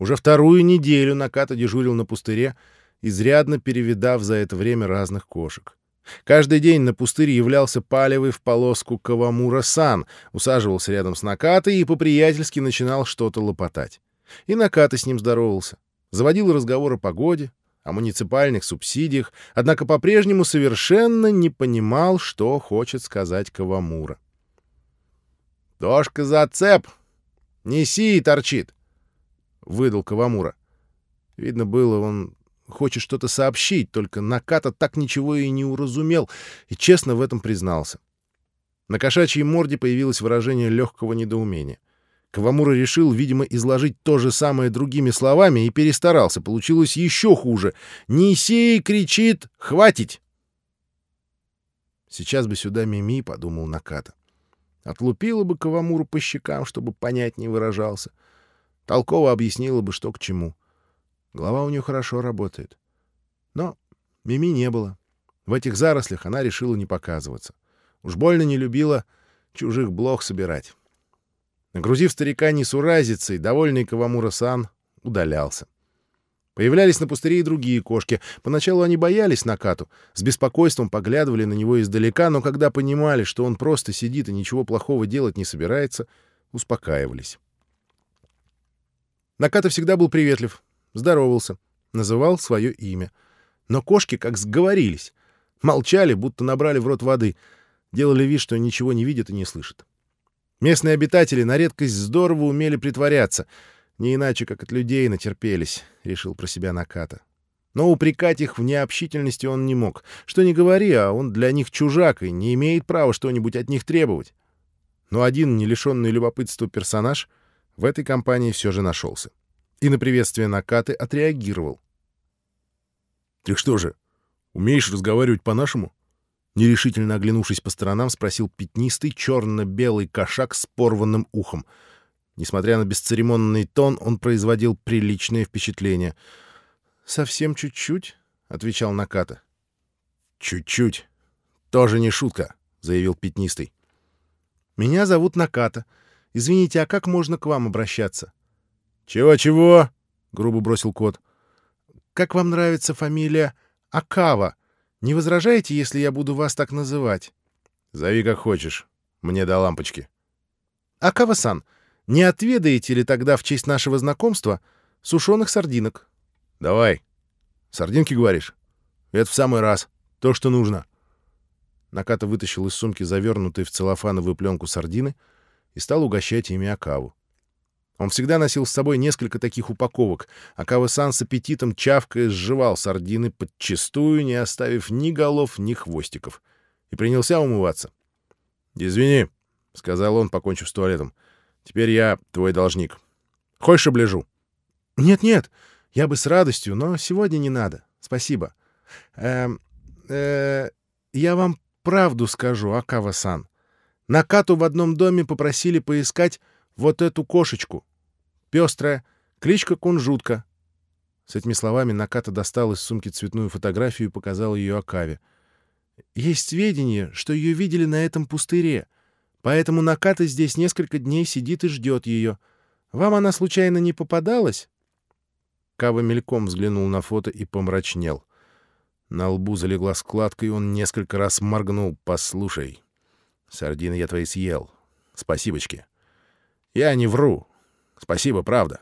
Уже вторую неделю Наката дежурил на пустыре, изрядно перевидав за это время разных кошек. Каждый день на пустырь являлся палевый в полоску Кавамура-сан, усаживался рядом с Накатой и по-приятельски начинал что-то лопотать. И Наката с ним здоровался. Заводил разговор о погоде, о муниципальных субсидиях, однако по-прежнему совершенно не понимал, что хочет сказать Кавамура. «Дошка зацеп! Неси торчит!» — выдал Кавамура. Видно было, он хочет что-то сообщить, только Наката так ничего и не уразумел, и честно в этом признался. На кошачьей морде появилось выражение легкого недоумения. Кавамура решил, видимо, изложить то же самое другими словами и перестарался. Получилось еще хуже. «Нисей кричит! Хватить!» «Сейчас бы сюда Мими», — подумал Наката. Отлупила бы Кавамуру по щекам, чтобы понять не выражался. Толково объяснила бы, что к чему. Голова у нее хорошо работает. Но Мими не было. В этих зарослях она решила не показываться. Уж больно не любила чужих блох собирать. Нагрузив старика несуразицей, довольный Кавамура-сан удалялся. Появлялись на пустыре и другие кошки. Поначалу они боялись Накату, с беспокойством поглядывали на него издалека, но когда понимали, что он просто сидит и ничего плохого делать не собирается, успокаивались. Наката всегда был приветлив, здоровался, называл свое имя. Но кошки как сговорились. Молчали, будто набрали в рот воды, делали вид, что ничего не видят и не слышат. Местные обитатели на редкость здорово умели притворяться. Не иначе, как от людей натерпелись, — решил про себя Наката. Но упрекать их в необщительности он не мог. Что не говори, а он для них чужак и не имеет права что-нибудь от них требовать. Но один, не лишенный любопытства персонаж, в этой компании все же нашелся. И на приветствие Накаты отреагировал. — Ты что же, умеешь разговаривать по-нашему? Нерешительно оглянувшись по сторонам, спросил пятнистый черно-белый кошак с порванным ухом. Несмотря на бесцеремонный тон, он производил приличное впечатление. «Совсем чуть-чуть», — отвечал Наката. «Чуть-чуть. Тоже не шутка», — заявил пятнистый. «Меня зовут Наката. Извините, а как можно к вам обращаться?» «Чего-чего?» — грубо бросил кот. «Как вам нравится фамилия Акава?» Не возражаете, если я буду вас так называть? — Зови как хочешь. Мне до лампочки. — Акава-сан, не отведаете ли тогда в честь нашего знакомства сушеных сардинок? — Давай. Сардинки, говоришь? Это в самый раз. То, что нужно. Наката вытащил из сумки завернутые в целлофановую пленку сардины и стал угощать ими Акаву. Он всегда носил с собой несколько таких упаковок, а Кава-сан с аппетитом чавкая сживал сардины подчистую, не оставив ни голов, ни хвостиков, и принялся умываться. «Извини», — сказал он, покончив с туалетом, — «теперь я твой должник. Хочешь, облежу?» «Нет-нет, я бы с радостью, но сегодня не надо. Спасибо. Э, э, я вам правду скажу, Акава-сан. Накату в одном доме попросили поискать вот эту кошечку. Пестрая, кличка Кунжутка. С этими словами Наката достал из сумки цветную фотографию и показал ее Акаве. Есть сведения, что ее видели на этом пустыре, поэтому Наката здесь несколько дней сидит и ждет ее. Вам она случайно не попадалась? Кава мельком взглянул на фото и помрачнел. На лбу залегла складка, и он несколько раз моргнул. «Послушай, сардины я твои съел. Спасибочки. Я не вру. Спасибо, правда.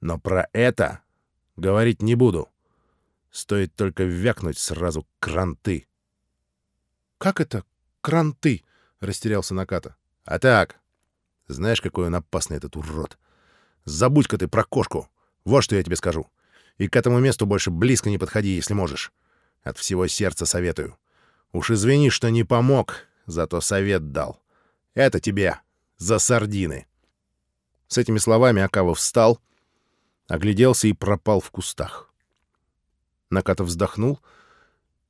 Но про это говорить не буду. Стоит только вякнуть сразу кранты. — Как это кранты? — растерялся Наката. — А так. Знаешь, какой он опасный, этот урод. Забудь-ка ты про кошку. Вот что я тебе скажу. И к этому месту больше близко не подходи, если можешь. От всего сердца советую. Уж извини, что не помог, зато совет дал. Это тебе за сардины. С этими словами Акава встал, огляделся и пропал в кустах. Наката вздохнул,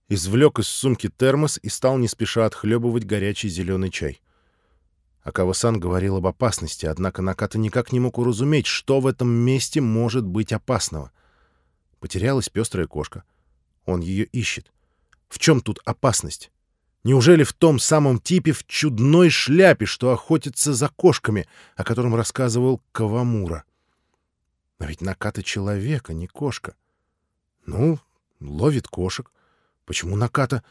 извлек из сумки термос и стал не спеша отхлебывать горячий зеленый чай. Акава-сан говорил об опасности, однако Наката никак не мог уразуметь, что в этом месте может быть опасного. Потерялась пестрая кошка. Он ее ищет. В чем тут опасность? Неужели в том самом типе в чудной шляпе, что охотится за кошками, о котором рассказывал Кавамура? Но ведь Наката человек, а не кошка. Ну, ловит кошек. Почему Наката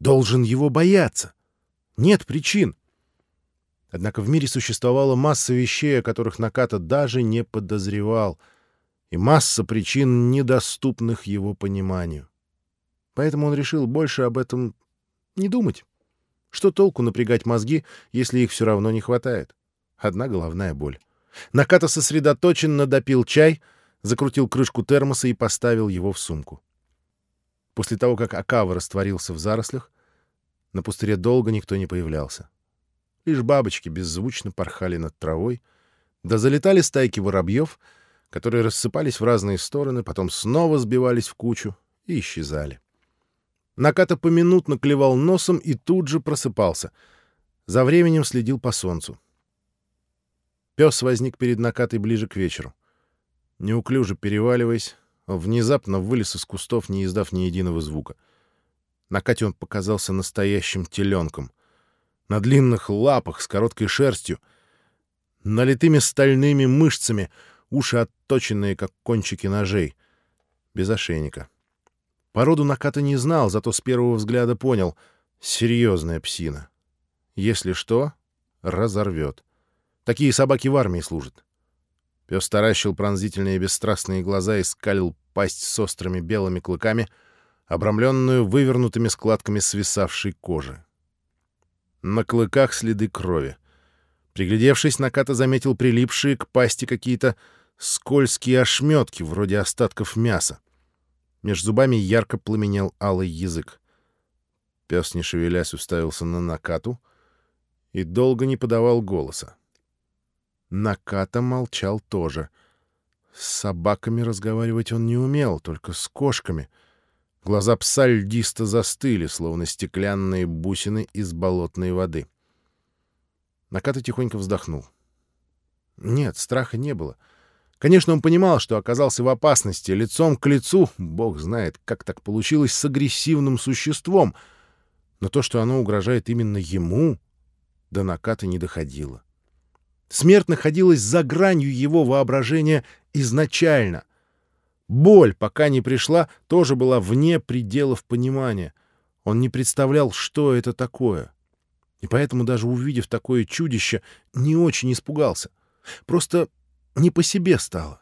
должен его бояться? Нет причин. Однако в мире существовала масса вещей, о которых Наката даже не подозревал, и масса причин, недоступных его пониманию. Поэтому он решил больше об этом не думать. Что толку напрягать мозги, если их все равно не хватает? Одна головная боль. Наката сосредоточенно допил чай, закрутил крышку термоса и поставил его в сумку. После того, как Акава растворился в зарослях, на пустыре долго никто не появлялся. Лишь бабочки беззвучно порхали над травой, да залетали стайки воробьев, которые рассыпались в разные стороны, потом снова сбивались в кучу и исчезали. Наката поминутно клевал носом и тут же просыпался. За временем следил по солнцу. Пес возник перед Накатой ближе к вечеру. Неуклюже переваливаясь, внезапно вылез из кустов, не издав ни единого звука. Накате он показался настоящим теленком. На длинных лапах с короткой шерстью, налитыми стальными мышцами, уши отточенные, как кончики ножей, без ошейника. Породу Наката не знал, зато с первого взгляда понял — серьезная псина. Если что, разорвет. Такие собаки в армии служат. Пес таращил пронзительные бесстрастные глаза и скалил пасть с острыми белыми клыками, обрамленную вывернутыми складками свисавшей кожи. На клыках следы крови. Приглядевшись, Наката заметил прилипшие к пасти какие-то скользкие ошметки, вроде остатков мяса. Меж зубами ярко пламенел алый язык. Пес, не шевелясь, уставился на Накату и долго не подавал голоса. Наката молчал тоже. С собаками разговаривать он не умел, только с кошками. Глаза пса льдисто застыли, словно стеклянные бусины из болотной воды. Наката тихонько вздохнул. Нет, страха не было. Конечно, он понимал, что оказался в опасности, лицом к лицу, бог знает, как так получилось, с агрессивным существом. Но то, что оно угрожает именно ему, до Наката не доходило. Смерть находилась за гранью его воображения изначально. Боль, пока не пришла, тоже была вне пределов понимания. Он не представлял, что это такое. И поэтому, даже увидев такое чудище, не очень испугался. Просто не по себе стало.